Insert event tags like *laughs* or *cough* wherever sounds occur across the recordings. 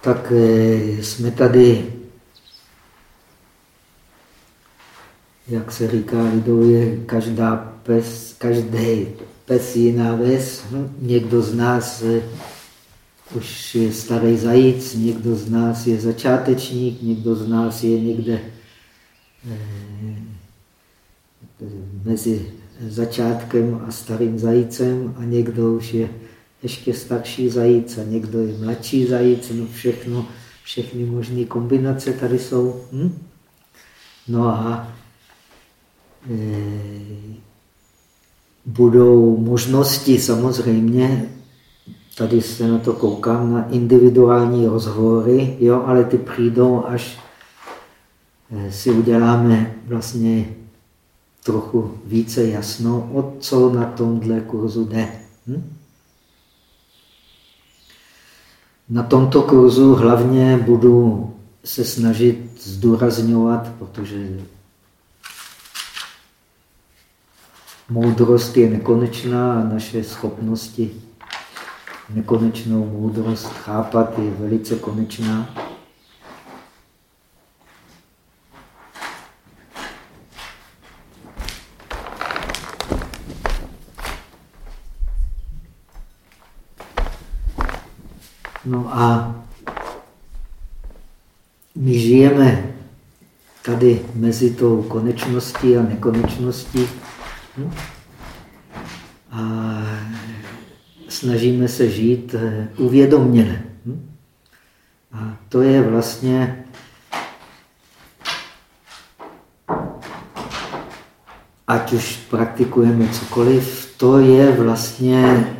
tak eh, jsme tady, jak se říká lidově, každá pes, každý pes jiná ves. Hm? Někdo z nás eh, už je starý zajíc, někdo z nás je začátečník, někdo z nás je někde eh, mezi začátkem a starým zajícem a někdo už je ještě starší zajíc a někdo je mladší zajíc, no všechno, všechny možné kombinace tady jsou. Hm? No a e, budou možnosti samozřejmě, tady se na to koukám, na individuální rozhovory, jo, ale ty přijdou, až e, si uděláme vlastně trochu více jasno, o co na tomhle kurzu jde. Hm? Na tomto kurzu hlavně budu se snažit zdůrazňovat, protože moudrost je nekonečná a naše schopnosti nekonečnou moudrost chápat je velice konečná. No a my žijeme tady mezi tou konečností a nekonečností hm? a snažíme se žít eh, uvědomněle. Hm? A to je vlastně ať už praktikujeme cokoliv, to je vlastně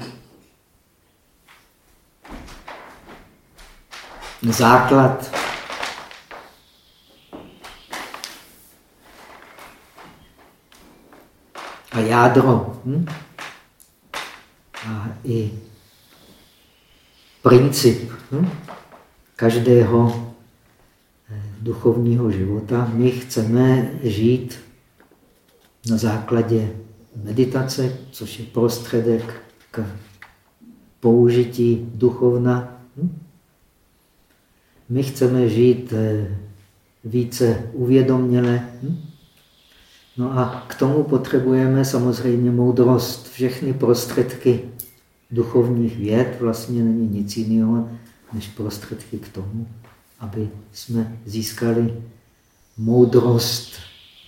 základ a jádro hm? a i princip hm? každého eh, duchovního života. My chceme žít na základě meditace, což je prostředek k použití duchovna. Hm? My chceme žít eh, více uvědoměle. Hm? No a k tomu potřebujeme samozřejmě moudrost. Všechny prostředky duchovních věd vlastně není nic jiného, než prostředky k tomu, aby jsme získali moudrost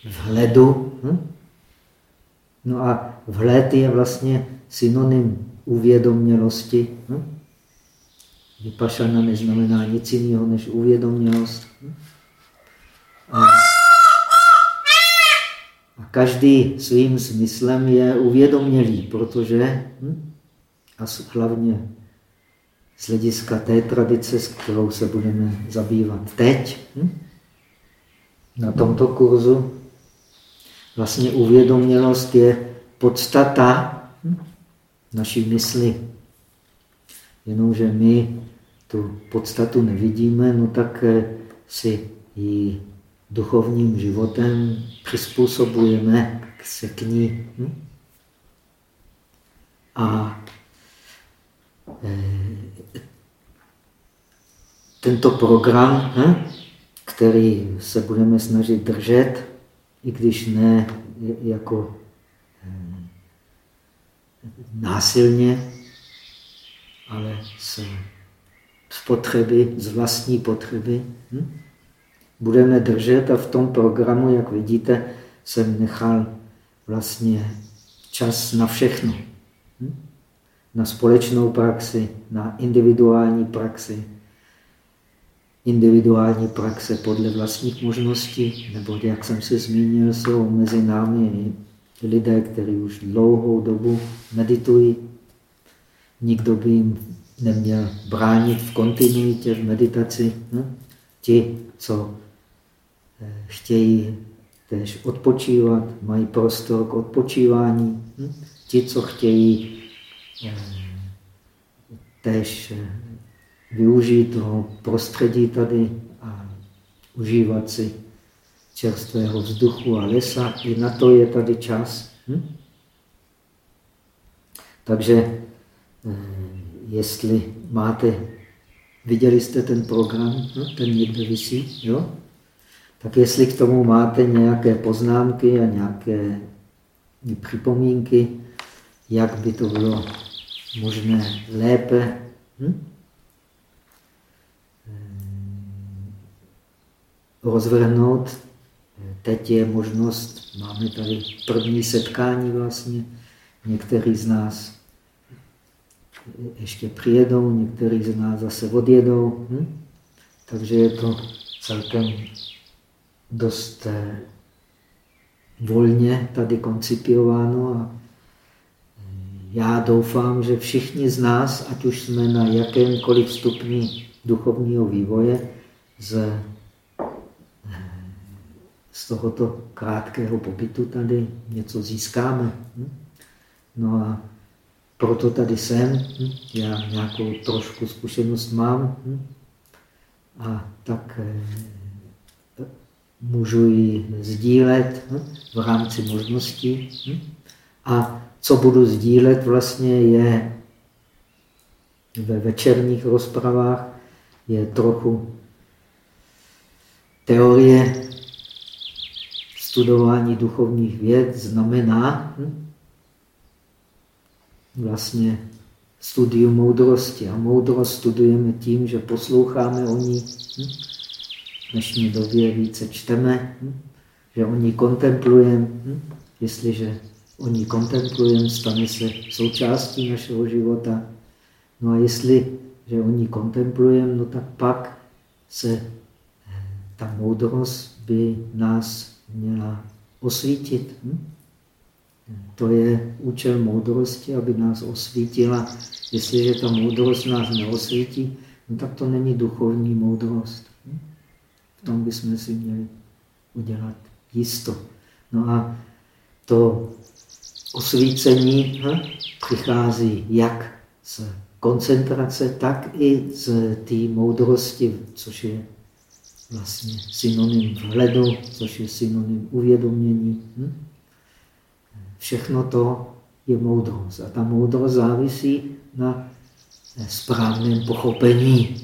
vhledu. Hm? No a vhled je vlastně synonym uvědomělosti. Hm? Vypašana neznamená nic jiného než uvědomělost. A, a každý svým smyslem je uvědomělý, protože, hm, a hlavně z hlediska té tradice, s kterou se budeme zabývat teď, hm, na tomto kurzu, vlastně uvědomělost je podstata hm, naší mysli. Jenomže my tu podstatu nevidíme, no tak eh, si ji duchovním životem přizpůsobujeme se k ní. Hm? A eh, tento program, hm, který se budeme snažit držet, i když ne jako hm, násilně, ale z, z potřeby, z vlastní potřeby. Hm? Budeme držet a v tom programu, jak vidíte, jsem nechal vlastně čas na všechno. Hm? Na společnou praxi, na individuální praxi, individuální praxe podle vlastních možností, nebo jak jsem si zmínil, jsou mezi námi lidé, kteří už dlouhou dobu meditují, nikdo by jim neměl bránit v kontinuitě v meditaci. Hm? Ti, co eh, chtějí tež odpočívat, mají prostor k odpočívání. Hm? Ti, co chtějí eh, tež eh, využít toho prostředí tady a užívat si čerstvého vzduchu a lesa, i na to je tady čas. Hm? Takže jestli máte Viděli jste ten program, no, ten někde vysí, jo? Tak jestli k tomu máte nějaké poznámky a nějaké připomínky, jak by to bylo možné lépe hm? rozvrhnout. Teď je možnost, máme tady první setkání vlastně, některý z nás ještě přijedou, některý z nás zase odjedou. Hm? Takže je to celkem dost eh, volně tady koncipiováno a eh, já doufám, že všichni z nás, ať už jsme na jakémkoliv stupni duchovního vývoje, z, eh, z tohoto krátkého pobytu tady něco získáme. Hm? No a proto tady jsem, já nějakou trošku zkušenost mám a tak můžu ji sdílet hm, v rámci možností. Hm. A co budu sdílet vlastně je ve večerních rozpravách je trochu teorie studování duchovních věd znamená hm, vlastně studium moudrosti. A moudrost studujeme tím, že posloucháme o ní, v dnešní době více čteme, hm? že o ní kontemplujeme. Hm? Jestliže o ní kontemplujeme, stane se součástí našeho života. No a jestli, že o ní kontemplujeme, no tak pak se eh, ta moudrost by nás měla osvítit. Hm? To je účel moudrosti, aby nás osvítila. Jestliže ta moudrost nás neosvítí, no tak to není duchovní moudrost. V tom bychom si měli udělat jisto. No a to osvícení hm, přichází jak z koncentrace, tak i z té moudrosti, což je vlastně synonym vhledu, což je synonym uvědomění. Hm? Všechno to je moudrost. A ta moudrost závisí na správném pochopení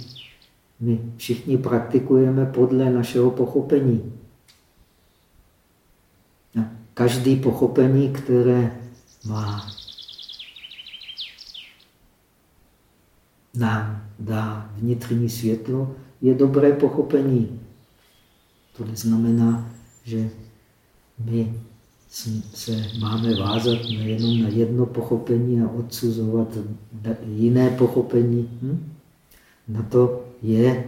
my všichni praktikujeme podle našeho pochopení. Každý pochopení, které má nám dá vnitřní světlo, je dobré pochopení. To neznamená, že my se máme vázat nejenom na jedno pochopení a odsuzovat jiné pochopení. Hm? Na to je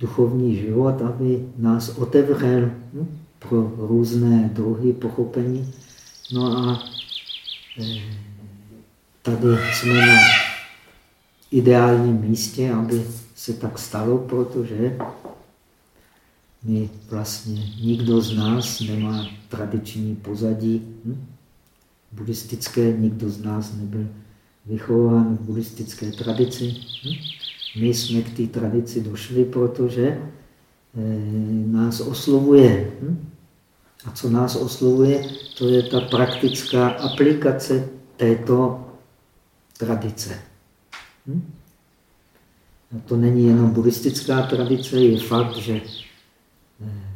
duchovní život, aby nás otevřel hm, pro různé druhy pochopení. No a eh, tady jsme na ideálním místě, aby se tak stalo, protože my vlastně nikdo z nás nemá tradiční pozadí hm? buddhistické, nikdo z nás nebyl vychován v buddhistické tradici. Hm? My jsme k té tradici došli, protože eh, nás oslovuje. Hm? A co nás oslovuje, to je ta praktická aplikace této tradice. Hm? A to není jenom buddhistická tradice, je fakt, že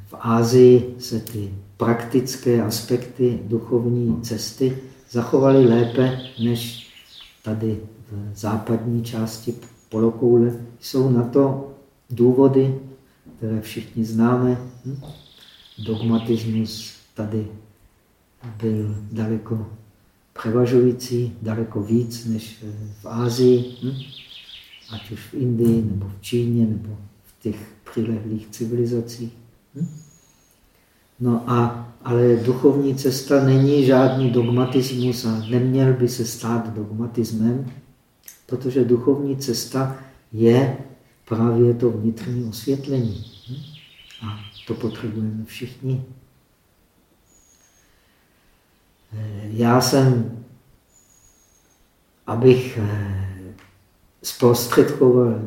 v Ázii se ty praktické aspekty duchovní cesty zachovaly lépe než tady v západní části polokoule. Jsou na to důvody, které všichni známe. Hm? Dogmatismus tady byl daleko převažující, daleko víc než v Ázii, hm? ať už v Indii, nebo v Číně, nebo v těch přilehlých civilizacích. No a, ale duchovní cesta není žádný dogmatismus a neměl by se stát dogmatismem, Protože duchovní cesta je právě to vnitřní osvětlení. A to potřebujeme všichni. Já jsem, abych eh, zprostředkoval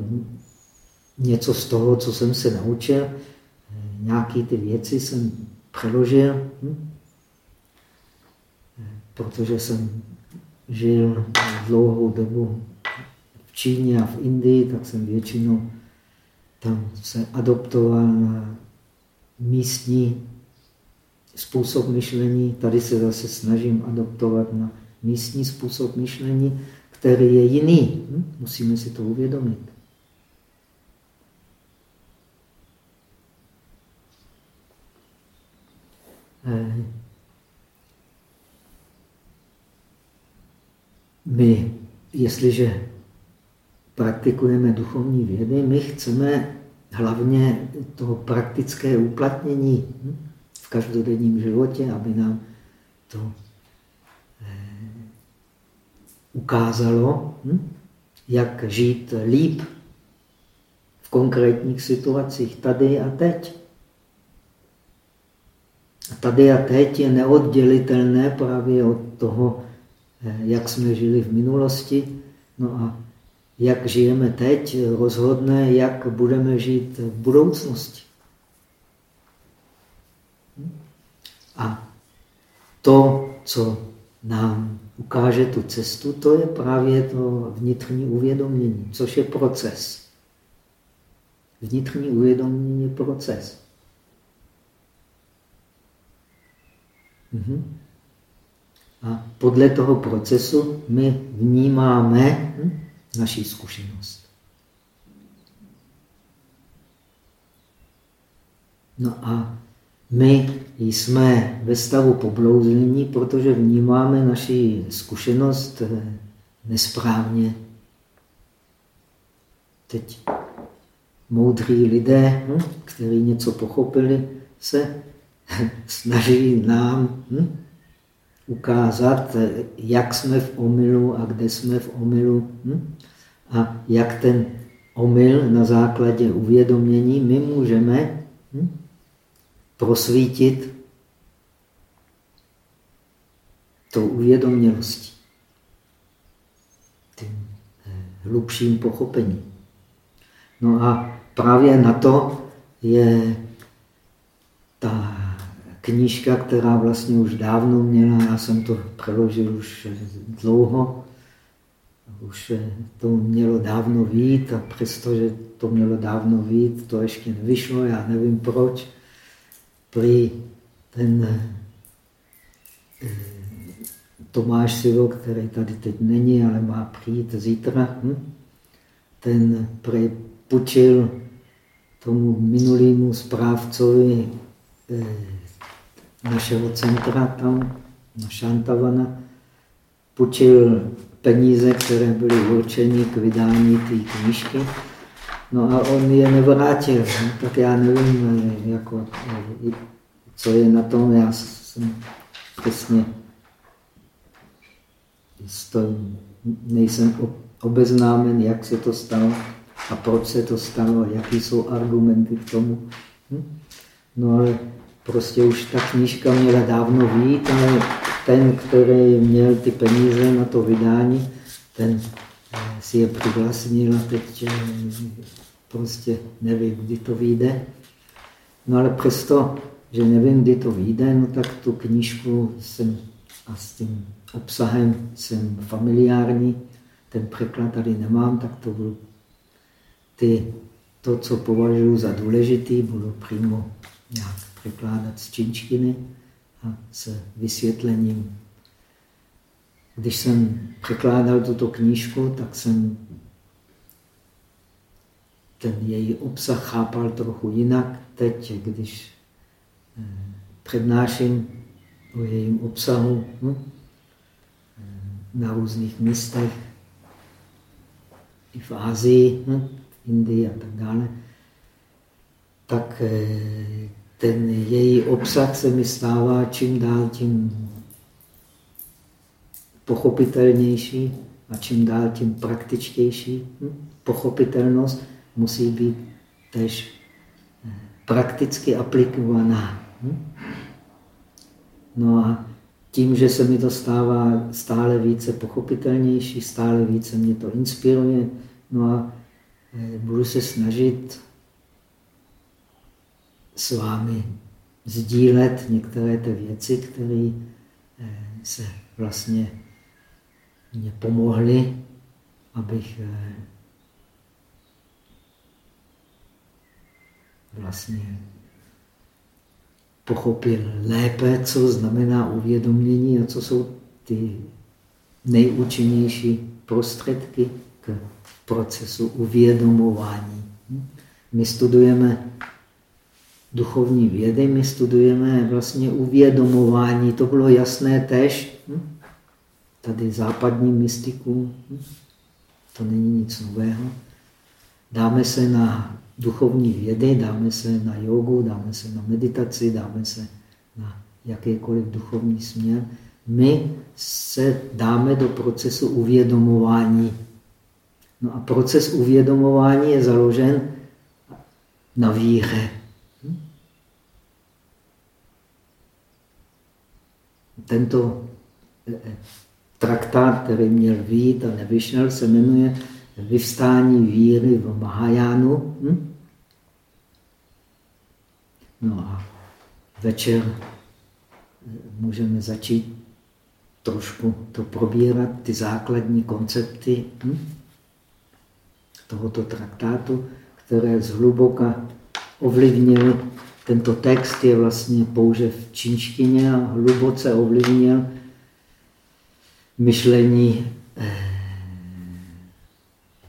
něco z toho, co jsem se naučil, nějaké ty věci jsem přeložil, hm? protože jsem žil dlouhou dobu Číně a v Indii, tak jsem většinou tam se adoptoval na místní způsob myšlení. Tady se zase snažím adoptovat na místní způsob myšlení, který je jiný. Hm? Musíme si to uvědomit. My, jestliže praktikujeme duchovní vědy, my chceme hlavně to praktické uplatnění hm, v každodenním životě, aby nám to eh, ukázalo, hm, jak žít líp v konkrétních situacích tady a teď. Tady a teď je neoddělitelné právě od toho, eh, jak jsme žili v minulosti. No a jak žijeme teď, rozhodne, jak budeme žít v budoucnosti. A to, co nám ukáže tu cestu, to je právě to vnitřní uvědomění, což je proces. Vnitřní uvědomění je proces. A podle toho procesu my vnímáme hm, naší zkušenost. No a my jsme ve stavu poblouzení, protože vnímáme naši zkušenost eh, nesprávně. Teď moudří lidé, hm, kteří něco pochopili, se *laughs* snaží nám hm, ukázat, jak jsme v omylu a kde jsme v omylu hm, a jak ten omyl na základě uvědomění my můžeme prosvítit tou uvědomělostí, tím eh, hlubším pochopením. No a právě na to je ta knížka, která vlastně už dávno měla, já jsem to přeložil už dlouho, už to mělo dávno vít a přestože to mělo dávno vít, to ještě nevyšlo, já nevím proč. Prý ten eh, Tomáš Sivo, který tady teď není, ale má přijít zítra, hm? ten prý pučil tomu minulému správcovi eh, našeho centra tam, na Šantavana, půjčil peníze, které byly určeny k vydání té knížky. No a on je nevrátil, no, tak já nevím, jako, co je na tom. Já jsem přesně nejsem obeznámen, jak se to stalo a proč se to stalo, jaký jsou argumenty k tomu. Hm? No ale Prostě už ta knížka měla dávno vít, ale ten, který měl ty peníze na to vydání, ten eh, si je přivlastnil a teď eh, prostě nevím, kdy to vyjde. No ale přesto, že nevím, kdy to vyjde, no tak tu knížku jsem a s tím obsahem jsem familiární, ten překlad tady nemám, tak to budu ty, to, co považuji za důležitý, budu přímo nějak překládat z čínštiny a s vysvětlením. Když jsem překládal tuto knížku, tak jsem ten její obsah chápal trochu jinak. Teď, když eh, přednáším o jejím obsahu hm, eh, na různých místech, i v Ázii, hm, v Indii a tak dále, tak eh, ten její obsah se mi stává čím dál tím pochopitelnější a čím dál tím praktičtější. Hm? Pochopitelnost musí být tež eh, prakticky aplikovaná. Hm? No a tím, že se mi to stává stále více pochopitelnější, stále více mě to inspiruje, no a eh, budu se snažit s vámi sdílet některé ty věci, které eh, se vlastně mě pomohly, abych eh, vlastně pochopil lépe, co znamená uvědomění a co jsou ty nejúčinnější prostředky k procesu uvědomování. My studujeme duchovní vědy, my studujeme vlastně uvědomování. To bylo jasné tež tady západním mystikům. To není nic nového. Dáme se na duchovní vědy, dáme se na jogu, dáme se na meditaci, dáme se na jakýkoliv duchovní směr. My se dáme do procesu uvědomování. No a proces uvědomování je založen na víře. Tento eh, eh, traktát, který měl vít a nevyšel, se jmenuje Vyvstání víry v Mahajánu. Hm? No a večer eh, můžeme začít trošku to probírat, ty základní koncepty hm? tohoto traktátu, které zhluboka ovlivnily. Tento text je vlastně pouze v čínštině a hluboce ovlivnil myšlení eh,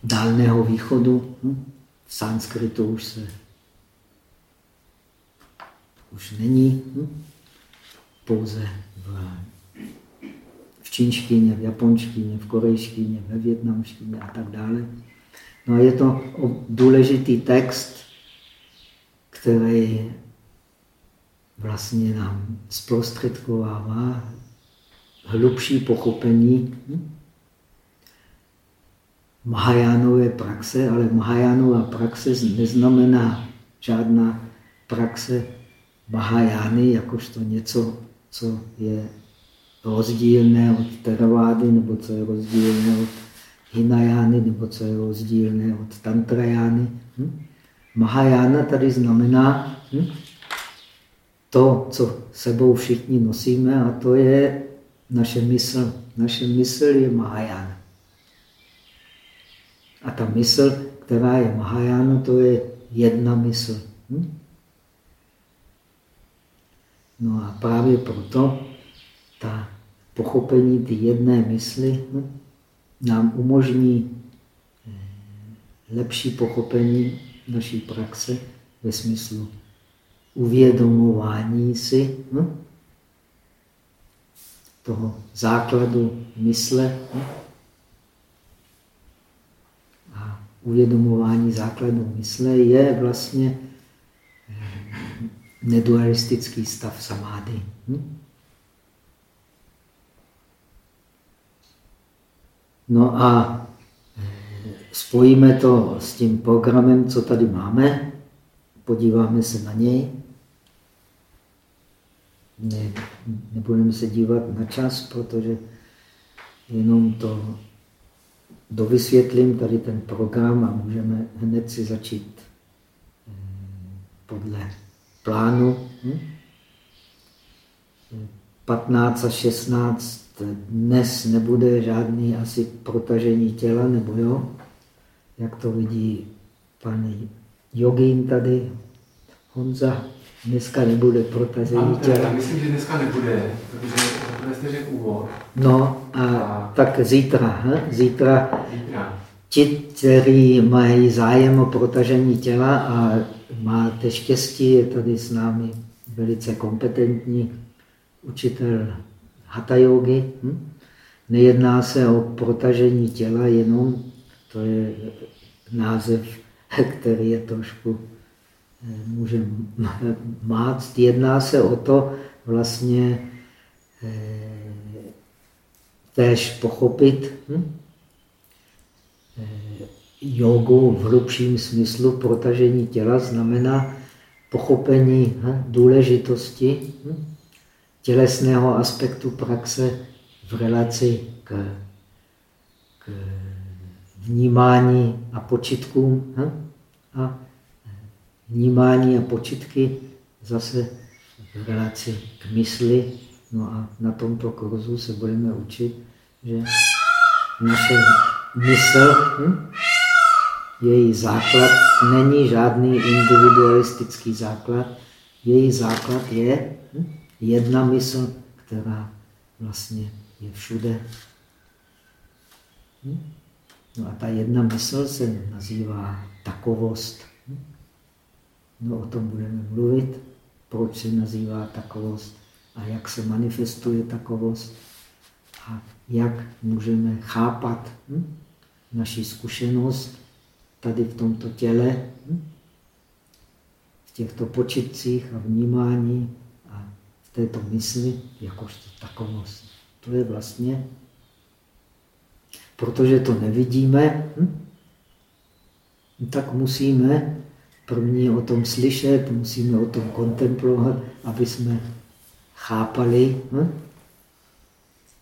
dálného východu. Hm? V sanskritu už se už není. Hm? Pouze v, čínštině, v japonštině, v korejštině, ve větnamštině a tak dále. No a je to důležitý text, který vlastně nám zprostředkovává hlubší pochopení hm? Mahajánové praxe, ale Mahajánová praxe neznamená žádná praxe Mahajány, jakožto něco, co je rozdílné od Teravády, nebo co je rozdílné od Hinajány, nebo co je rozdílné od Tantrajány. Hm? Mahajána tady znamená hm? To, co sebou všichni nosíme, a to je naše mysl. Naše mysl je Mahajána. A ta mysl, která je Mahajána, to je jedna mysl. Hm? No a právě proto ta pochopení ty jedné mysli hm, nám umožní eh, lepší pochopení naší praxe ve smyslu uvědomování si hm, toho základu mysle hm, a uvědomování základu mysle je vlastně eh, nedualistický stav samády. No a eh, spojíme to s tím programem, co tady máme, podíváme se na něj. Ne, nebudeme se dívat na čas, protože jenom to dovysvětlím tady ten program a můžeme hned si začít eh, podle plánu. 15 a 16 dnes nebude žádný asi protažení těla, nebo jo? Jak to vidí pan jogín tady, Honza, dneska nebude protažení těla. Já myslím, že dneska nebude, protože to jste řekl úvod. No a, a tak zítra, he? zítra, zítra. ti, kteří mají zájem o protažení těla a máte štěstí, je tady s námi velice kompetentní učitel hatha yogi. Hm? Nejedná se o protažení těla jenom, to je název, *laughs* který je trošku může máct. Jedná se o to vlastně eh, též pochopit hm? eh, jogu v hlubším smyslu. Protažení těla znamená pochopení hm? důležitosti hm? tělesného aspektu praxe v relaci k, k vnímání a počitkům hm? a vnímání a počitky zase v relaci k mysli. No a na tomto kurzu se budeme učit, že naše mysl, hm? její základ není žádný individualistický základ. Její základ je hm? jedna mysl, která vlastně je všude. Hm? No a ta jedna mysl se nazývá takovost. No o tom budeme mluvit, proč se nazývá takovost a jak se manifestuje takovost a jak můžeme chápat hm? naši zkušenost tady v tomto těle, hm? v těchto počitcích a vnímání a v této mysli jakožto takovost. To je vlastně, protože to nevidíme, hm? tak musíme první o tom slyšet, musíme o tom kontemplovat, aby jsme chápali, hm?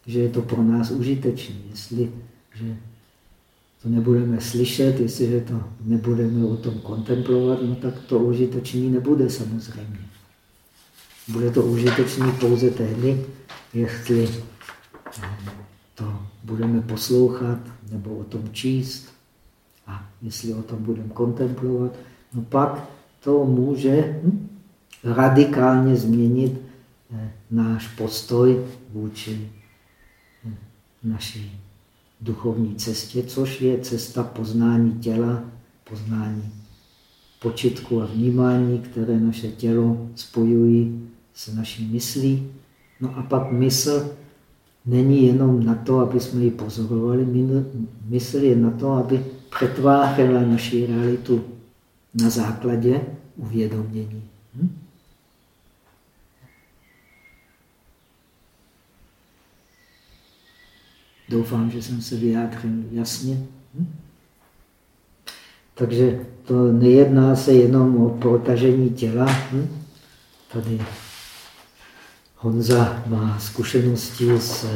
že je to pro nás užitečné. Jestli že to nebudeme slyšet, jestliže to nebudeme o tom kontemplovat, no tak to užitečný nebude samozřejmě. Bude to užitečný pouze tehdy, jestli to budeme poslouchat nebo o tom číst a jestli o tom budeme kontemplovat, pak to může hm, radikálně změnit eh, náš postoj vůči hm, naší duchovní cestě, což je cesta poznání těla, poznání počitku a vnímání, které naše tělo spojují s naší myslí. No a pak mysl není jenom na to, aby jsme ji pozorovali, mysl je na to, aby přetvářela naši realitu na základě uvědomění. Hm? Doufám, že jsem se vyjádřil jasně. Hm? Takže to nejedná se jenom o protažení těla. Hm? Tady Honza má zkušenosti s,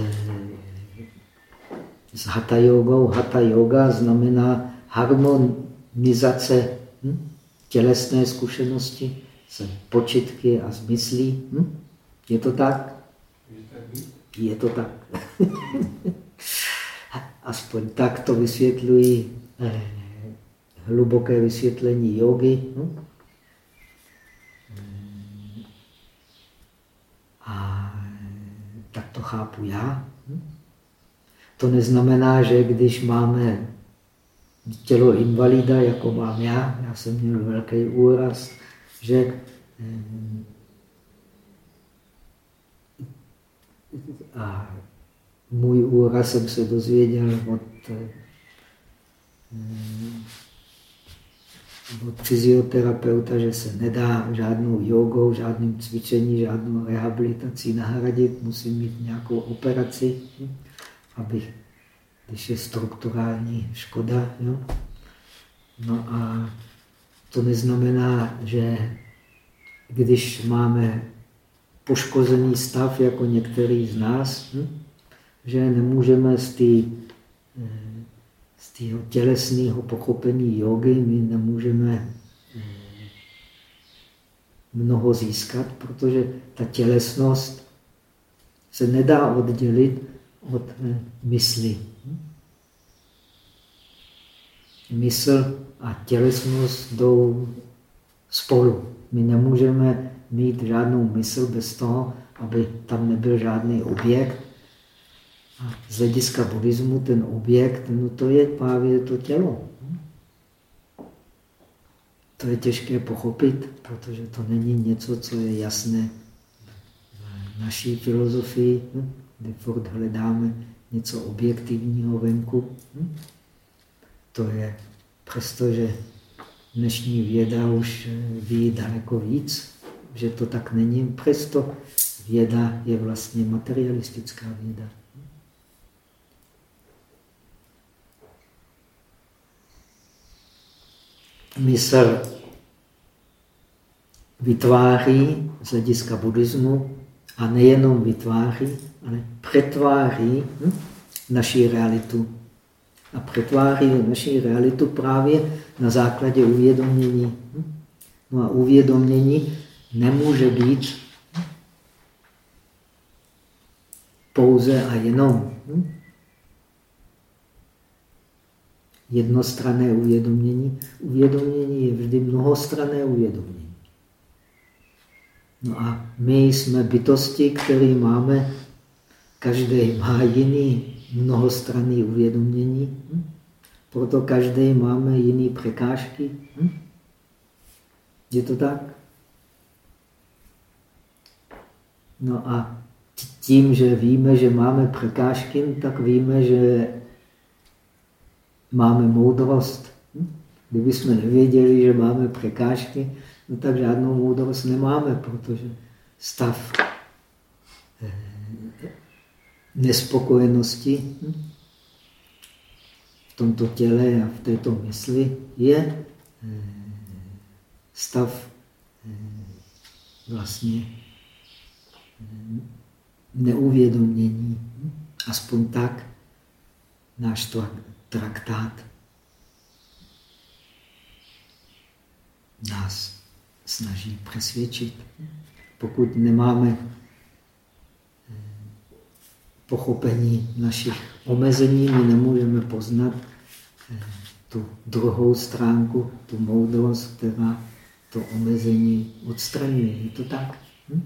s hatha jogou. Hatha yoga znamená harmonizace hm? Tělesné zkušenosti s počitky a s myslí. Hm? Je to tak? Je to tak. *laughs* Aspoň tak to vysvětlují eh, hluboké vysvětlení jogy. Hm? A tak to chápu já. Hm? To neznamená, že když máme tělo invalida, jako mám já, já jsem měl velký úraz, že hm, a můj úraz jsem se dozvěděl od, hm, od fyzioterapeuta, že se nedá žádnou jogou, žádným cvičení, žádnou rehabilitací nahradit. Musím mít nějakou operaci, abych, když je strukturální škoda. Jo? No a to neznamená, že když máme poškozený stav, jako některý z nás, hm, že nemůžeme z té z tého tělesného pochopení jogy my nemůžeme eh, mnoho získat, protože ta tělesnost se nedá oddělit od eh, mysli. Mysl a tělesnost jdou spolu. My nemůžeme mít žádnou mysl bez toho, aby tam nebyl žádný objekt, a z hlediska buddhismu ten objekt, no to je právě to tělo. To je těžké pochopit, protože to není něco, co je jasné v naší filozofii, kde furt hledáme něco objektivního venku. To je, přestože dnešní věda už ví daleko víc, že to tak není, přesto věda je vlastně materialistická věda. mysl vytváří z hlediska buddhismu a nejenom vytváří, ale přetváří hm, naši realitu. A přetváří naši realitu právě na základě uvědomění. No a uvědomění nemůže být pouze a jenom jednostrané uvědomění. Uvědomění je vždy mnohostrané uvědomění. No a my jsme bytosti, které máme, každý má jiný mnohostranný uvědomění, hm? proto každý máme jiný překážky. Hm? Je to tak? No a tím, že víme, že máme překážky, tak víme, že máme moudrost. Hm? Kdyby jsme nevěděli, že máme překážky, no tak žádnou moudrost nemáme, protože stav eh, nespokojenosti v tomto těle a v této mysli je eh, stav eh, vlastně neuvědomění. Aspoň tak náš traktát nás snaží přesvědčit. Pokud nemáme eh, pochopení našich omezení, my nemůžeme poznat eh, tu druhou stránku, tu moudrost, která to omezení odstraňuje. Je to tak? Hm?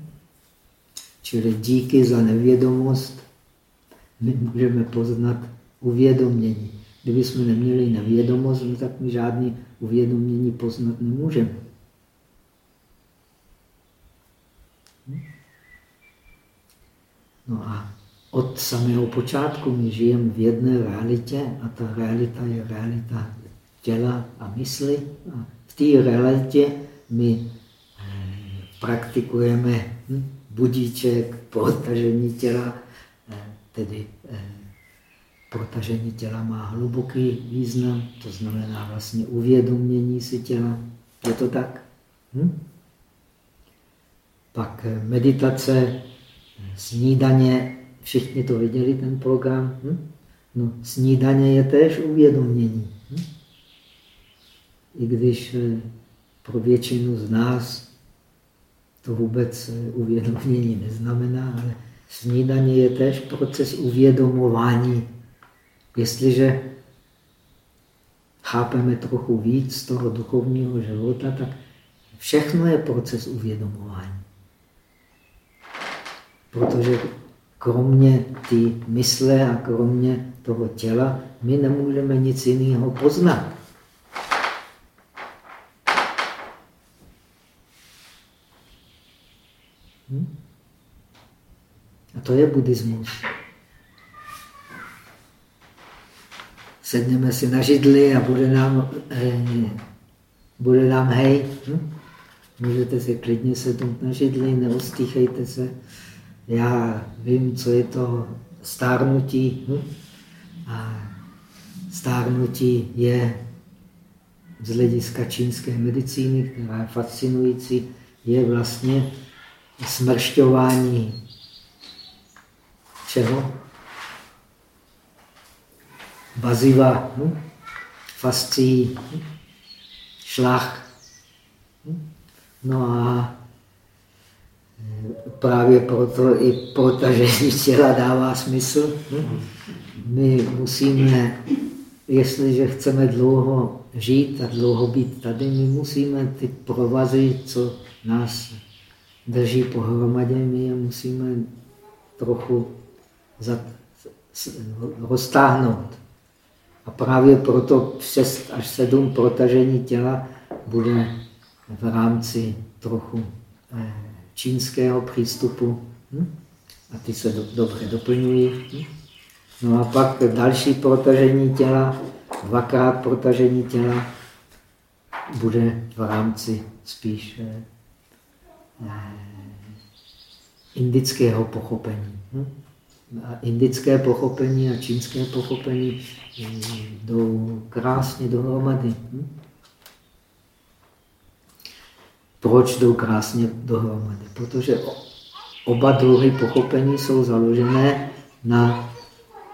Čili díky za nevědomost my můžeme poznat uvědomění. Kdyby jsme neměli nevědomost, no tak my žádný uvědomění poznat nemůžeme. No a od samého počátku my žijeme v jedné realitě a ta realita je realita těla a mysli. A v té realitě my eh, praktikujeme hm, budíček, protažení těla, eh, tedy eh, protažení těla má hluboký význam, to znamená vlastně uvědomění si těla. Je to tak? Hm? Pak meditace, snídaně, všichni to viděli, ten program. Hm? No, snídaně je též uvědomění. Hm? I když pro většinu z nás to vůbec eh, uvědomění neznamená, ale snídaně je též proces uvědomování. Jestliže chápeme trochu víc z toho duchovního života, tak všechno je proces uvědomování. Protože kromě ty mysle a kromě toho těla my nemůžeme nic jiného poznat. Hm? A to je buddhismus. Sedneme si na židli a bude nám, eh, bude nám hej. Hm? Můžete si klidně sednout na židli, neostýchejte se. Já vím, co je to stárnutí. Hm? A stárnutí je z hlediska čínské medicíny, která je fascinující, je vlastně smršťování čeho? Baziva, hm? fascí, šlach. Hm? No a právě proto i protažení těla dává smysl. My musíme, jestliže chceme dlouho žít a dlouho být tady, my musíme ty provazy, co nás drží pohromadě, my je musíme trochu roztáhnout. A právě proto 6 až 7 protažení těla bude v rámci trochu eh, čínského přístupu. Hm? A ty se do, dobře doplňují. Hm? No a pak další protažení těla, dvakrát protažení těla, bude v rámci spíš eh, Eh, indického pochopení. Hm? A indické pochopení a čínské pochopení eh, jdou krásně dohromady. Hm? Proč jdou krásně dohromady? Protože oba druhy pochopení jsou založené na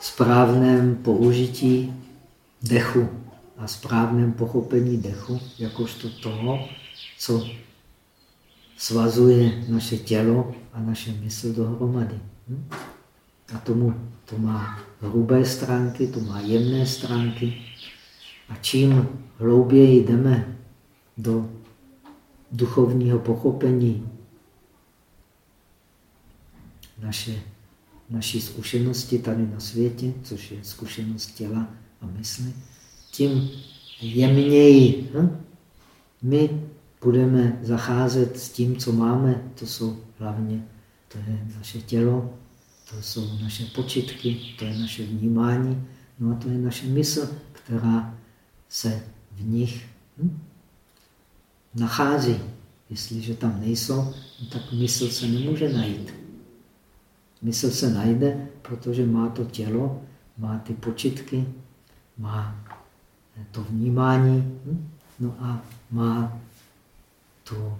správném použití dechu a správném pochopení dechu, jakožto toho, co svazuje naše tělo a naše mysl dohromady. Hm? A tomu to má hrubé stránky, to má jemné stránky. A čím hlouběji jdeme do duchovního pochopení naše, naší zkušenosti tady na světě, což je zkušenost těla a mysli, tím jemněji hm? my budeme zacházet s tím, co máme. To jsou hlavně to je naše tělo, to jsou naše počitky, to je naše vnímání, no a to je naše mysl, která se v nich hm, nachází. Jestliže tam nejsou, no tak mysl se nemůže najít. Mysl se najde, protože má to tělo, má ty počitky, má to vnímání, hm, no a má tu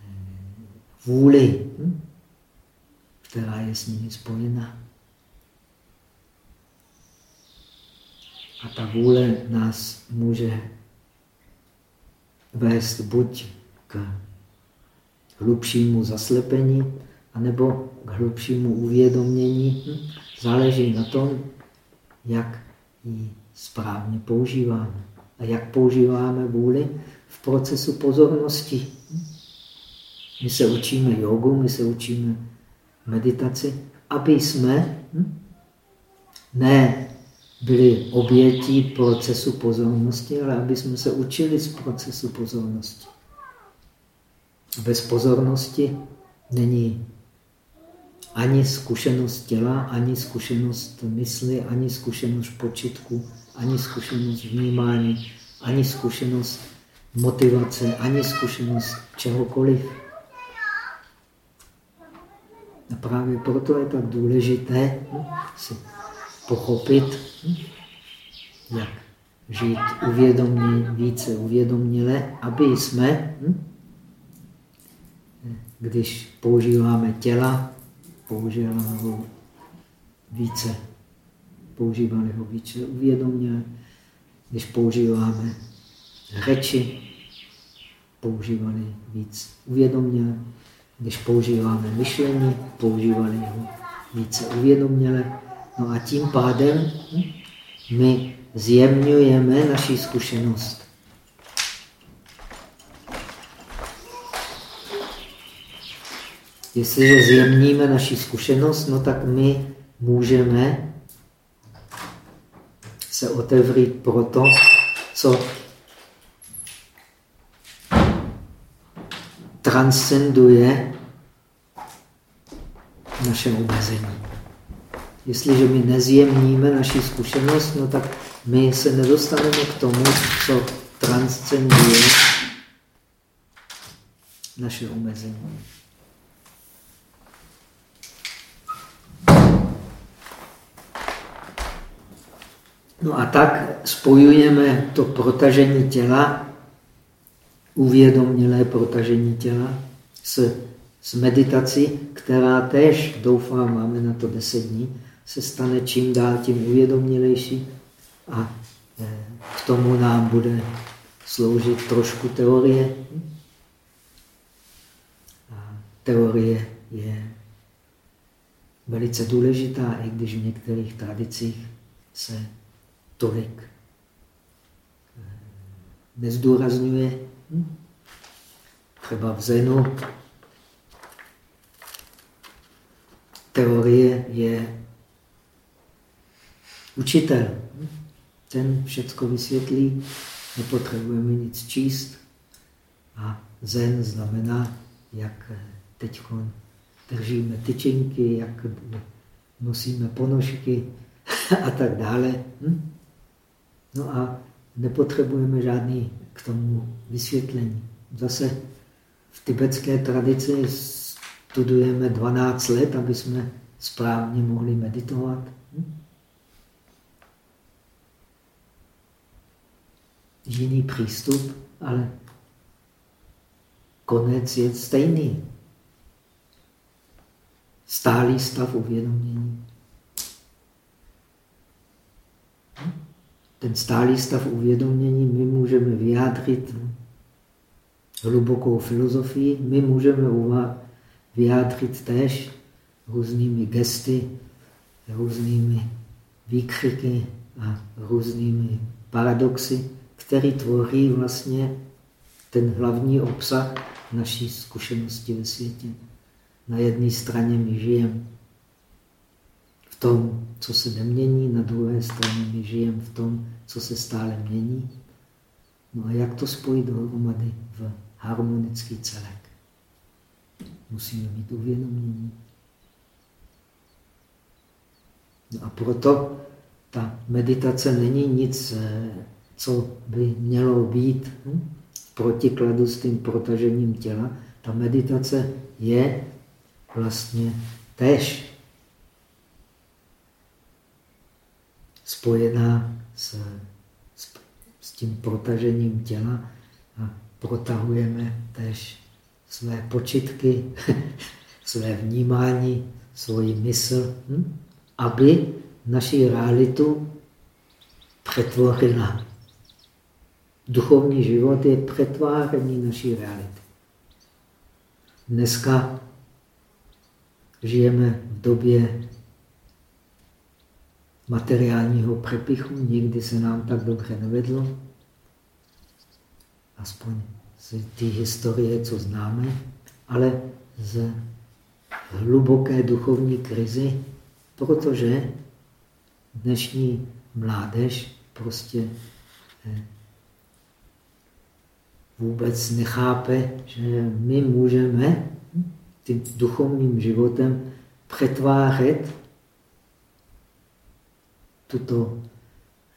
eh, vůli, hm, která je s nimi spojena. A ta vůle nás může vést buď k hlubšímu zaslepení, anebo k hlubšímu uvědomění. Hm? Záleží na tom, jak ji správně používáme. A jak používáme vůli v procesu pozornosti. Hm? My se učíme jogu, my se učíme meditaci, aby jsme hm, ne byli obětí procesu pozornosti, ale aby jsme se učili z procesu pozornosti. Bez pozornosti není ani zkušenost těla, ani zkušenost mysli, ani zkušenost počitku, ani zkušenost vnímání, ani zkušenost motivace, ani zkušenost čehokoliv. A právě proto je tak důležité si pochopit, jak žít uvědomně, více uvědomněle, aby jsme, hm, když používáme těla, používáme ho více, používali ho více uvědomně, když používáme řeči, používali víc uvědomně, když používáme myšlení, používali ho více uvědoměle. No a tím pádem my zjemňujeme naši zkušenost. Jestliže zjemníme naši zkušenost, no tak my můžeme se otevřít pro to, co transcenduje naše omezení. Jestliže my nezjemníme naši zkušenost, no tak my se nedostaneme k tomu, co transcenduje naše omezení. No a tak spojujeme to protažení těla uvědomělé protažení těla s, s meditací, která tež, doufám, máme na to deset dní, se stane čím dál tím uvědomělejší a e, k tomu nám bude sloužit trošku teorie. A teorie je velice důležitá, i když v některých tradicích se tolik e, nezdůrazňuje. Třeba v Zenu teorie je učitel. Ten všechno vysvětlí, nepotřebujeme nic číst. A zen znamená, jak teď držíme tyčinky, jak nosíme ponožky *laughs* a tak dále. Hm? No a nepotřebujeme žádný k tomu vysvětlení. Zase v tibetské tradici studujeme 12 let, aby jsme správně mohli meditovat. Jiný přístup, ale konec je stejný. Stálý stav uvědomění. ten stálý stav uvědomění my můžeme vyjádřit hlubokou filozofii, my můžeme vyjádřit též různými gesty, různými výkřiky a různými paradoxy, které tvoří vlastně ten hlavní obsah naší zkušenosti ve světě. Na jedné straně my žijeme v tom, co se nemění, na druhé straně my žijeme v tom, co se stále mění. No a jak to spojit dohromady v harmonický celek? Musíme mít uvědomění. No a proto ta meditace není nic, eh, co by mělo být hm, v protikladu s tím protažením těla. Ta meditace je vlastně tež spojená s, s, s tím protažením těla a protahujeme tež své počitky, *laughs* své vnímání, svoji mysl, hm? aby naši realitu přetvořila. Duchovní život je přetváření naší reality. Dneska žijeme v době materiálního přepichu, nikdy se nám tak dobře nevedlo. Aspoň z té historie, co známe, ale z hluboké duchovní krizi, protože dnešní mládež prostě eh, vůbec nechápe, že my můžeme tím duchovním životem přetvářet tuto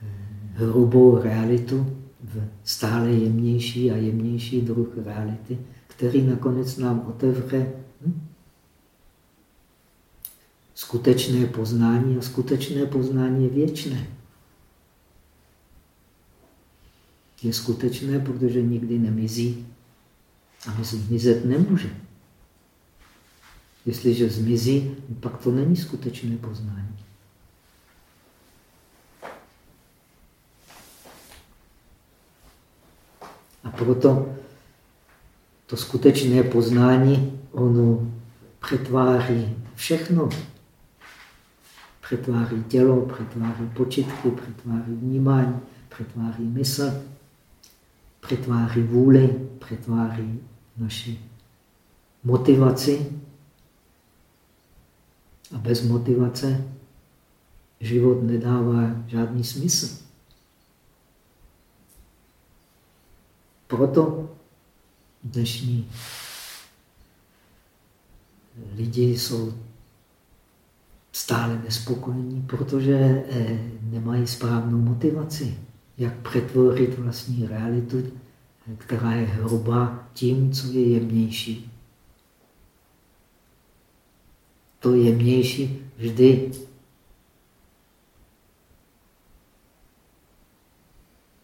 eh, hrubou realitu v stále jemnější a jemnější druh reality, který nakonec nám otevře hm? skutečné poznání a skutečné poznání je věčné. Je skutečné, protože nikdy nemizí a zmizet nemůže. Jestliže zmizí, pak to není skutečné poznání. A proto to skutečné poznání, ono přetváří všechno. Přetváří tělo, přetváří počitky, přetváří vnímání, přetváří mysl, přetváří vůli, přetváří naši motivaci. A bez motivace život nedává žádný smysl. Proto dnešní lidi jsou stále nespokojení, protože eh, nemají správnou motivaci, jak přetvořit vlastní realitu, která je hrubá tím, co je jemnější. To jemnější vždy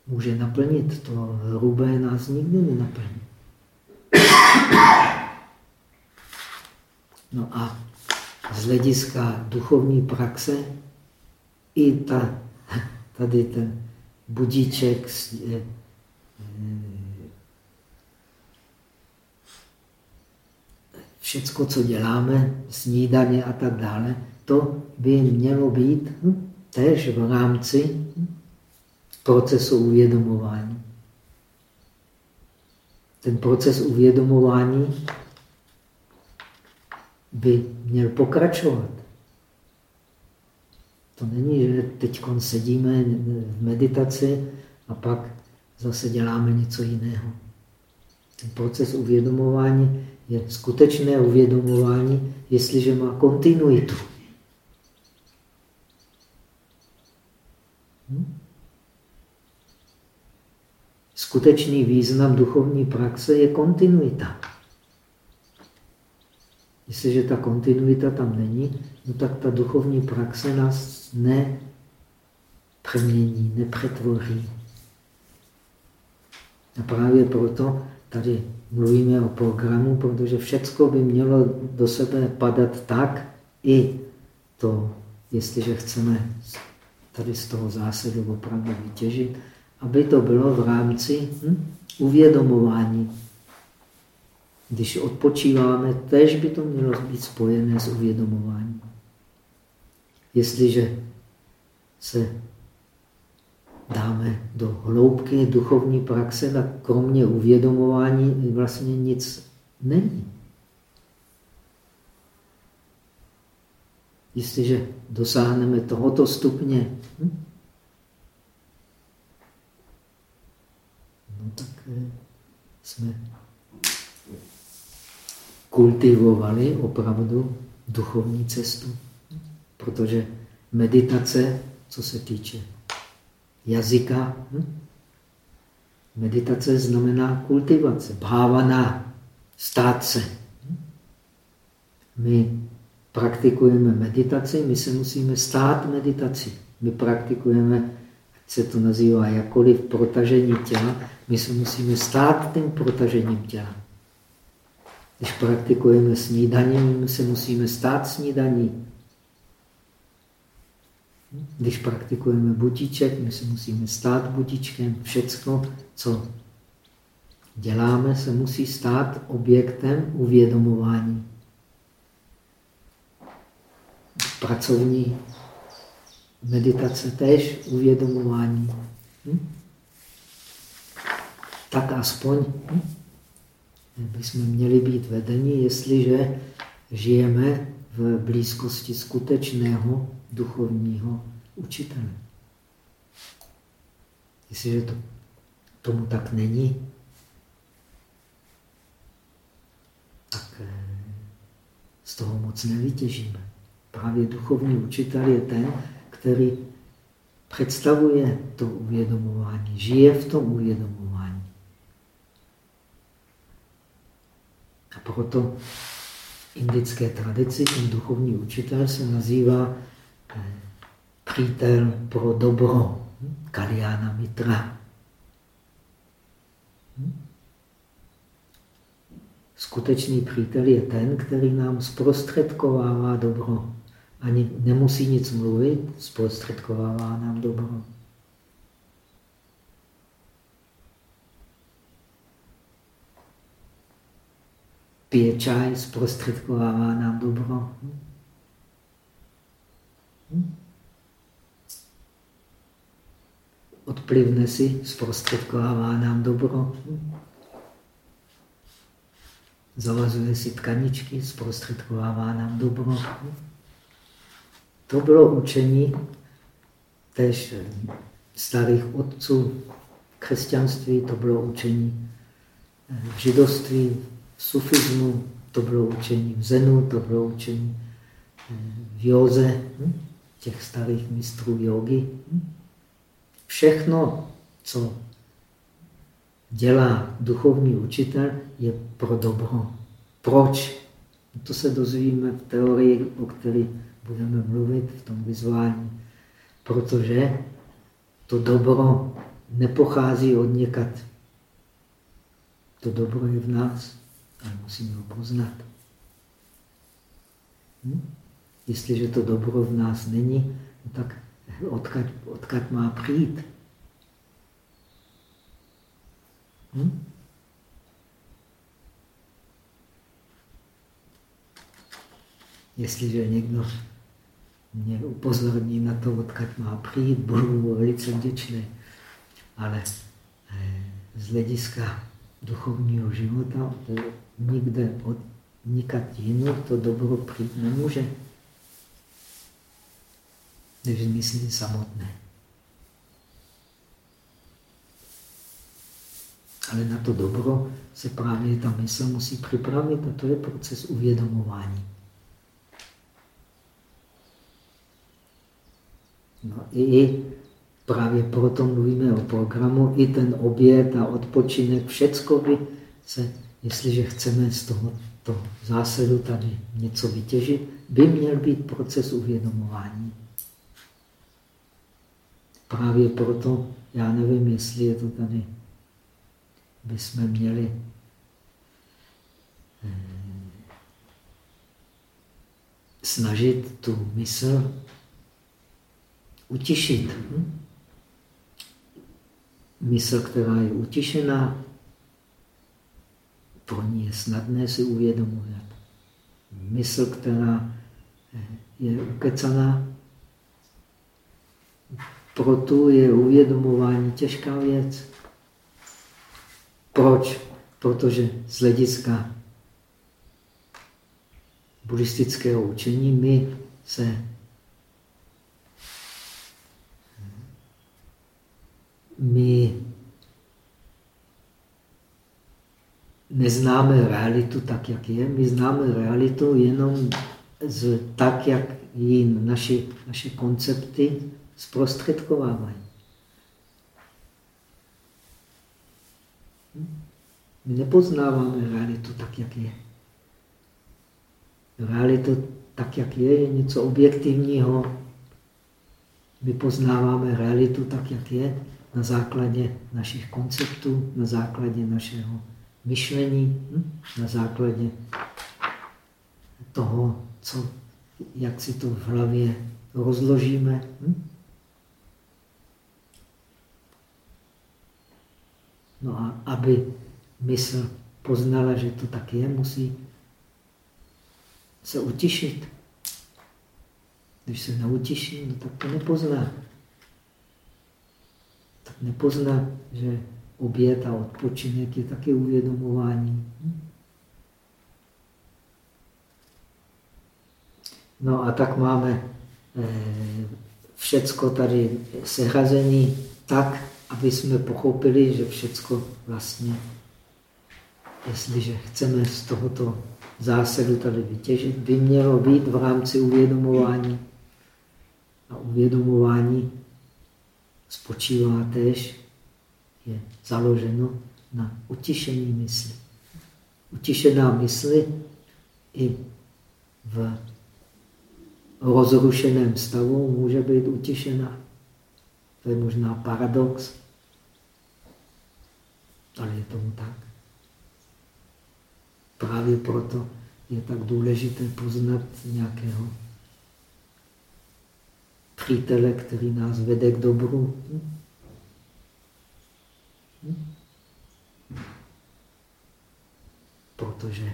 může naplnit. To hrubé nás nikdy nenaplní. No a z hlediska duchovní praxe i ta, tady ten budíček, eh, všecko, co děláme, snídaně a tak dále, to by mělo být hm, též v rámci procesu uvědomování. Ten proces uvědomování by měl pokračovat. To není, že teď sedíme v meditaci a pak zase děláme něco jiného. Ten proces uvědomování je skutečné uvědomování, jestliže má kontinuitu. Hm? skutečný význam duchovní praxe je kontinuita. Jestliže ta kontinuita tam není, no tak ta duchovní praxe nás nepřemění, nepřetvoří. A právě proto tady mluvíme o programu, protože všecko by mělo do sebe padat tak, i to, jestliže chceme tady z toho zásadu opravdu vytěžit, aby to bylo v rámci hm, uvědomování. Když odpočíváme, tež by to mělo být spojené s uvědomováním. Jestliže se dáme do hloubky duchovní praxe, tak kromě uvědomování vlastně nic není. Jestliže dosáhneme tohoto stupně, hm? no tak eh, jsme kultivovali opravdu duchovní cestu. Protože meditace, co se týče jazyka, hm? meditace znamená kultivace, bhávana, stát se. My praktikujeme meditaci, my se musíme stát meditaci. My praktikujeme, ať se to nazývá jakoliv, protažení těla, my se musíme stát tím protažením těla. Když praktikujeme snídaní, my se musíme stát snídaní. Když praktikujeme budíček, my se musíme stát budíčkem. Všecko, co děláme, se musí stát objektem uvědomování. Pracovní meditace též uvědomování. Hm? Tak aspoň hm? bychom měli být vedeni, jestliže žijeme v blízkosti skutečného duchovního učitele. Jestliže to, tomu tak není, tak eh, z toho moc nevytěžíme. Právě duchovní učitel je ten, který představuje to uvědomování, žije v tom uvědomování. A proto v indické tradici ten duchovní učitel se nazývá přítel pro dobro, Kalyana Mitra. Skutečný přítel je ten, který nám zprostředkovává dobro. Ani nemusí nic mluvit, zprostředkovává nám dobro. pije čaj, zprostředkovává nám dobro. Odplivne si, zprostředkovává nám dobro. Zavazuje si tkaničky, zprostředkovává nám dobro. To bylo učení tež starých otců křesťanství, to bylo učení v židovství, v sufismu, to bylo učení v zenu, to bylo učení v józe, hm? Těch starých mistrů jogy. Všechno, co dělá duchovní učitel, je pro dobro. Proč? To se dozvíme v teorii, o které budeme mluvit v tom vyzvání. Protože to dobro nepochází od někat. To dobro je v nás ale musíme ho poznat. Hm? Jestliže to dobro v nás není, no tak odkud, odkud má přijít? Hm? Jestliže někdo mě upozorní na to, odkud má přijít, budu mu velice vděčný. Ale eh, z hlediska duchovního života nikde od nikat jinou to dobro přijít nemůže, než myslí samotné. Ale na to dobro se právě ta mysl musí připravit a to je proces uvědomování. No i právě proto mluvíme o programu, i ten oběd a odpočinek, všecko by se jestliže chceme z tohoto zásadu tady něco vytěžit, by měl být proces uvědomování. Právě proto, já nevím, jestli je to tady, bychom měli eh, snažit tu mysl utišit. Mysl, která je utišená, pro ní je snadné si uvědomovat. Mysl, která eh, je ukecaná, proto je uvědomování těžká věc. Proč? Protože z hlediska buddhistického učení my se my neznáme realitu tak, jak je. My známe realitu jenom z, tak, jak ji naše koncepty zprostředkovávají. My nepoznáváme realitu tak, jak je. Realitu tak, jak je, je něco objektivního. My poznáváme realitu tak, jak je, na základě našich konceptů, na základě našeho myšlení, hm? na základě toho, co, jak si to v hlavě rozložíme. Hm? No a aby mysl poznala, že to tak je, musí se utišit. Když se neutiší, no tak to nepozná. Tak nepozná, že oběd a odpočinek je taky uvědomování. No a tak máme eh, všecko tady sehrazený tak, aby jsme pochopili, že všecko vlastně, jestliže chceme z tohoto zásadu tady vytěžit, by mělo být v rámci uvědomování. A uvědomování spočívá též, je založeno na utišení mysli. Utišená mysli i v rozrušeném stavu může být utišena. To je možná paradox, ale je tomu tak. Právě proto je tak důležité poznat nějakého přítele, který nás vede k dobru. Protože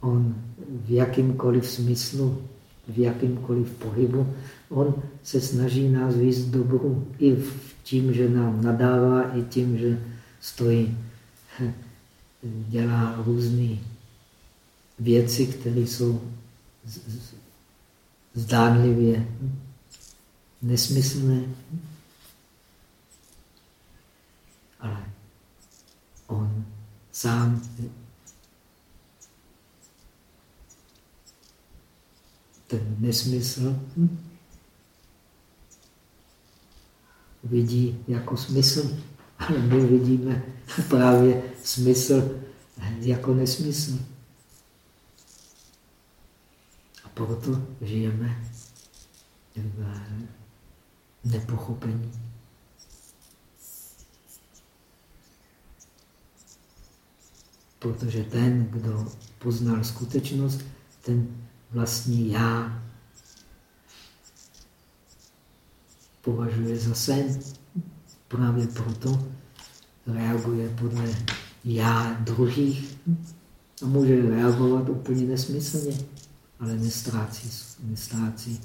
on v jakýmkoliv smyslu, v jakýmkoliv pohybu, on se snaží nás víc dobru. I v tím, že nám nadává, i tím, že stojí, dělá různé věci, které jsou zdánlivě nesmyslné. Ale on sám ten nesmysl vidí jako smysl, ale my vidíme právě smysl jako nesmysl. A proto žijeme v nepochopení. Protože ten, kdo poznal skutečnost, ten vlastní já považuje za sen. Právě proto reaguje podle já druhých a může reagovat úplně nesmyslně, ale nestrácí, nestrácí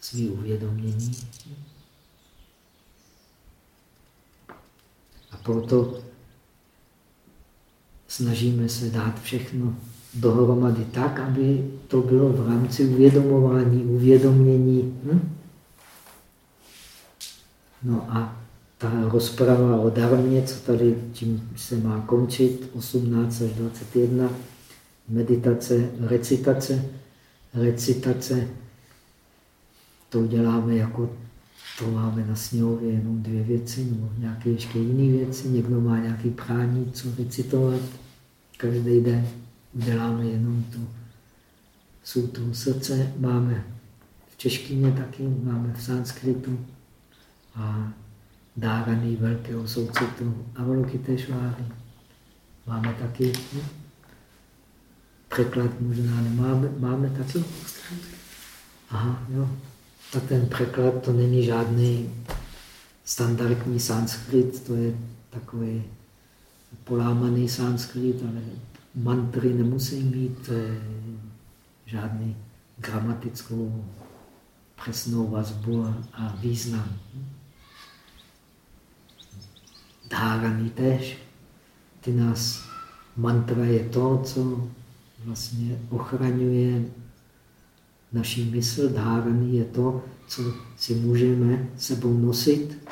svý uvědomění. A proto snažíme se dát všechno dohromady tak, aby to bylo v rámci uvědomování, uvědomění. Hm? No a ta rozprava o darmě, co tady tím se má končit, 18 až 21, meditace, recitace. Recitace, to děláme jako, to máme na sněhově jenom dvě věci, nebo nějaké ještě jiné věci. Někdo má nějaký prání, co recitovat každý den děláme jenom tu sutru srdce, máme v češtině taky, máme v sanskritu a dáraný velkého soucitu Avalokiteshváry. Máme taky, hm? překlad možná nemáme, máme taky. Aha, jo. Tak ten překlad to není žádný standardní sanskrit, to je takový polámaný sanskrit, ale mantry nemusí mít žádný gramatickou přesnou vazbu a význam. Dháraný tež. Ty nás, mantra je to, co vlastně ochraňuje naší mysl. Dháraný je to, co si můžeme sebou nosit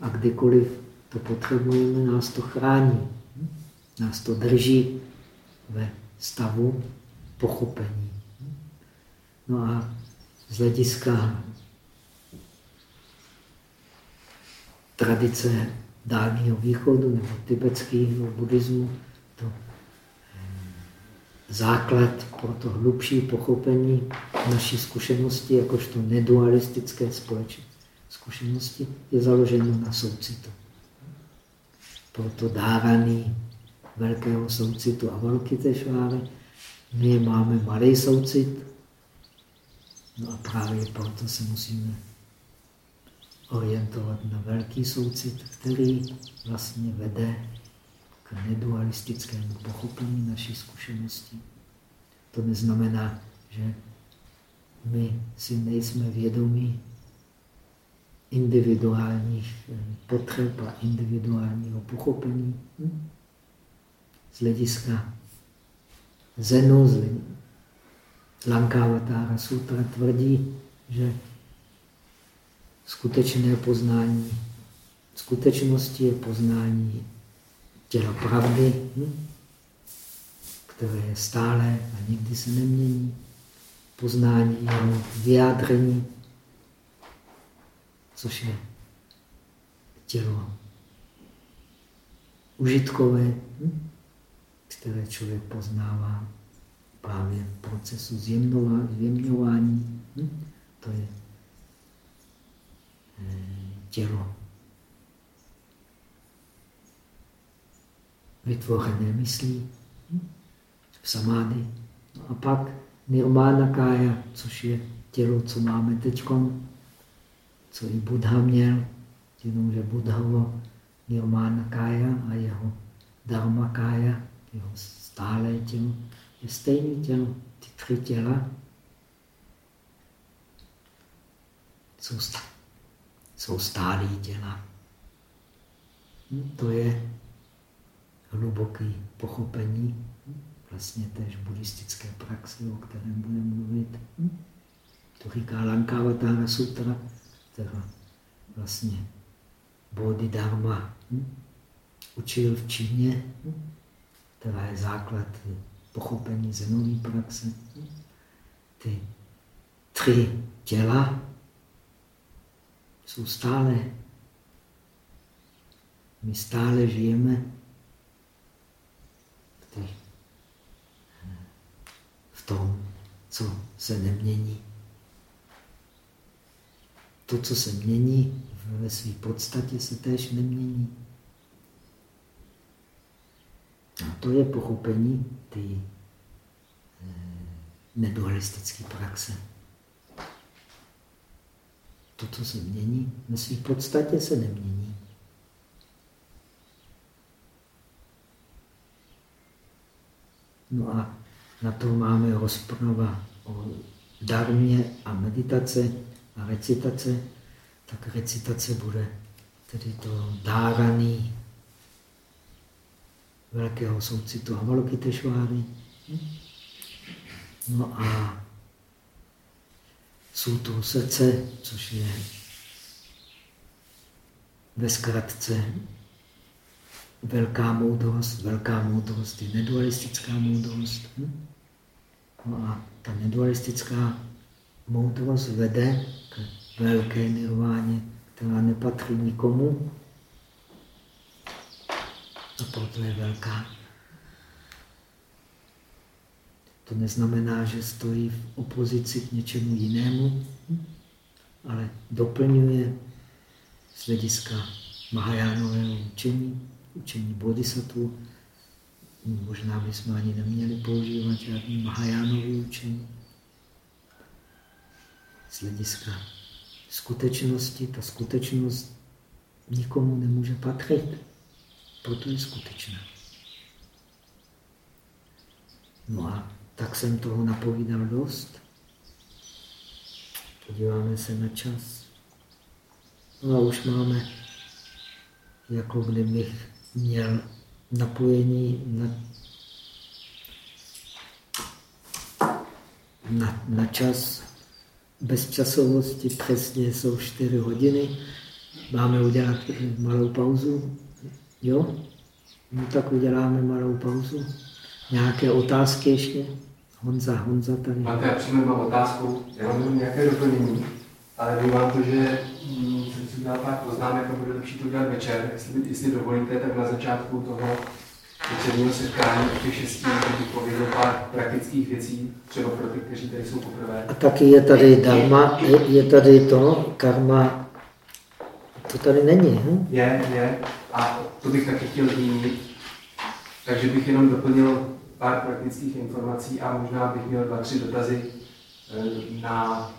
a kdykoliv to potřebujeme, nás to chrání. Nás to drží ve stavu pochopení. No a z hlediska tradice Dálního východu nebo tibetského buddhismu, to eh, základ pro to hlubší pochopení naší zkušenosti, jakožto nedualistické společnosti zkušenosti, je založeno na soucitu. Proto dávaný velkého soucitu a Avalokiteshváry, my máme malý soucit, no a právě proto se musíme orientovat na velký soucit, který vlastně vede k nedualistickému pochopení naší zkušenosti. To neznamená, že my si nejsme vědomí individuálních potřeb a individuálního pochopení. Hm? Z hlediska Zenu, z Lankavatara Sutra tvrdí, že skutečné poznání skutečnosti je poznání těla pravdy, hm? které je stále a nikdy se nemění. Poznání jeho vyjádření což je tělo užitkové, hm? které člověk poznává právě v procesu zjemňování. Hm? To je tělo vytvořené myslí hm? v samády. No a pak nirmána kája, což je tělo, co máme teď co i Buddha měl, jenomže Buddhovo Nirmana Kaya a jeho Dharma Kaya, jeho stálé tělo, je stejné tělo. Ty tři těla jsou, jsou stálé těla. Hm, to je hluboké pochopení vlastně též buddhistické praxe, o kterém budeme mluvit. Hm, to říká Lankavatara Sutra která vlastně Bodhidharma hm? učil v Číně, která je základ pochopení zenové praxe. Ty tři těla jsou stále. My stále žijeme v, těch, v tom, co se nemění to, co se mění, ve své podstatě se též nemění. A to je pochopení ty eh, nedualistické praxe. To, co se mění, ve své podstatě se nemění. No a na to máme rozprava o darmě a meditace a recitace, tak recitace bude tedy to dáraný velkého soucitu Avalokiteshváry. No a sutru srdce, což je ve zkratce velká moudrost. Velká moudrost je nedualistická moudrost. No a ta nedualistická moudrost vede k velké nirváně, která nepatří nikomu a proto je velká. To neznamená, že stojí v opozici k něčemu jinému, ale doplňuje z hlediska Mahajánového učení, učení bodhisattva. Možná bychom ani neměli používat žádný Mahajánové učení z hlediska skutečnosti, ta skutečnost nikomu nemůže patřit, proto je skutečná. No a tak jsem toho napovídal dost. Podíváme se na čas. No a už máme jako kdybych měl napojení na, na, na čas bez časovosti, přesně jsou 4 hodiny. Máme udělat malou pauzu. Jo? No tak uděláme malou pauzu. Nějaké otázky ještě? Honza, Honza tady. Máte, já přímo mám otázku, já mám nějaké doplnění, ale vnímám to, že jsem si udělal pár poznámek a bude lepší to udělat večer. Jestli, jestli dovolíte, tak na začátku toho večerního setkání v těch šesti bych pověděl pár praktických věcí, třeba pro ty, kteří tady jsou poprvé. A taky je tady dharma, je, je tady to, karma, to tady není. Hm? Je, je. A to bych taky chtěl zmínit. Takže bych jenom doplnil pár praktických informací a možná bych měl dva, tři dotazy eh, na,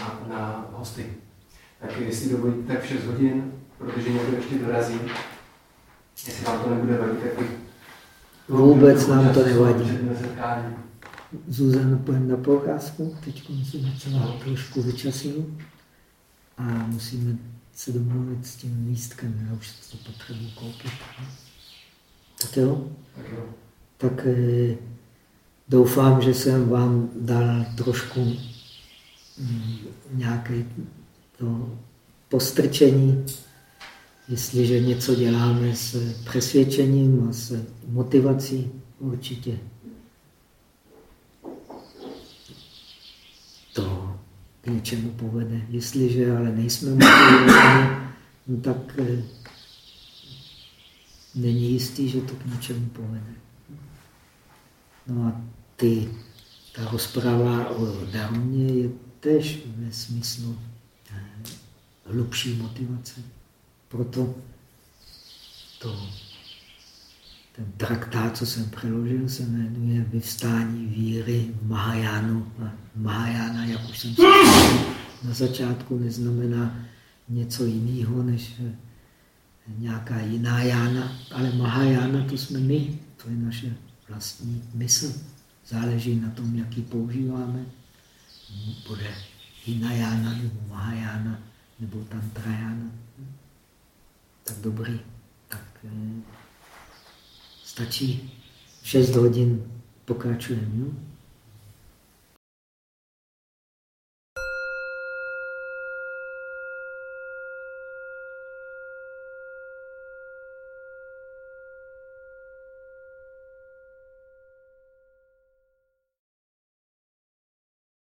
na, na hosty. Tak jestli dovolíte, tak v 6 hodin, protože někdo ještě dorazí. Jestli vám to nebude vadit, tak bych... Vůbec nám to nevadí. Zuzana, pojďme na procházku. Teď musíme celá trošku vyčasovat a musíme se domluvit s tím místkem. Já už to potřebuji koupit. Tak jo? Tak jo. Tak eh, doufám, že jsem vám dal trošku hm, nějaké to postrčení, jestliže něco děláme s přesvědčením a s motivací, určitě to k něčemu povede. Jestliže ale nejsme motivovaní, no tak eh, není jistý, že to k něčemu povede. No a ty, ta rozprava o darmě je tež ve smyslu eh, hlubší motivace. Proto to, ten traktát, co jsem přeložil, se jmenuje Vyvstání víry v Mahajánu. A Mahajána, jak už jsem se na začátku, neznamená něco jiného, než eh, nějaká jiná jána, ale Mahajána to jsme my, to je naše vlastní mysl. Záleží na tom, jak ji používáme. Bude Hinajána nebo Mahajána nebo Tantrajána. Tak dobrý. Tak eh, stačí 6 hodin pokračujeme. No?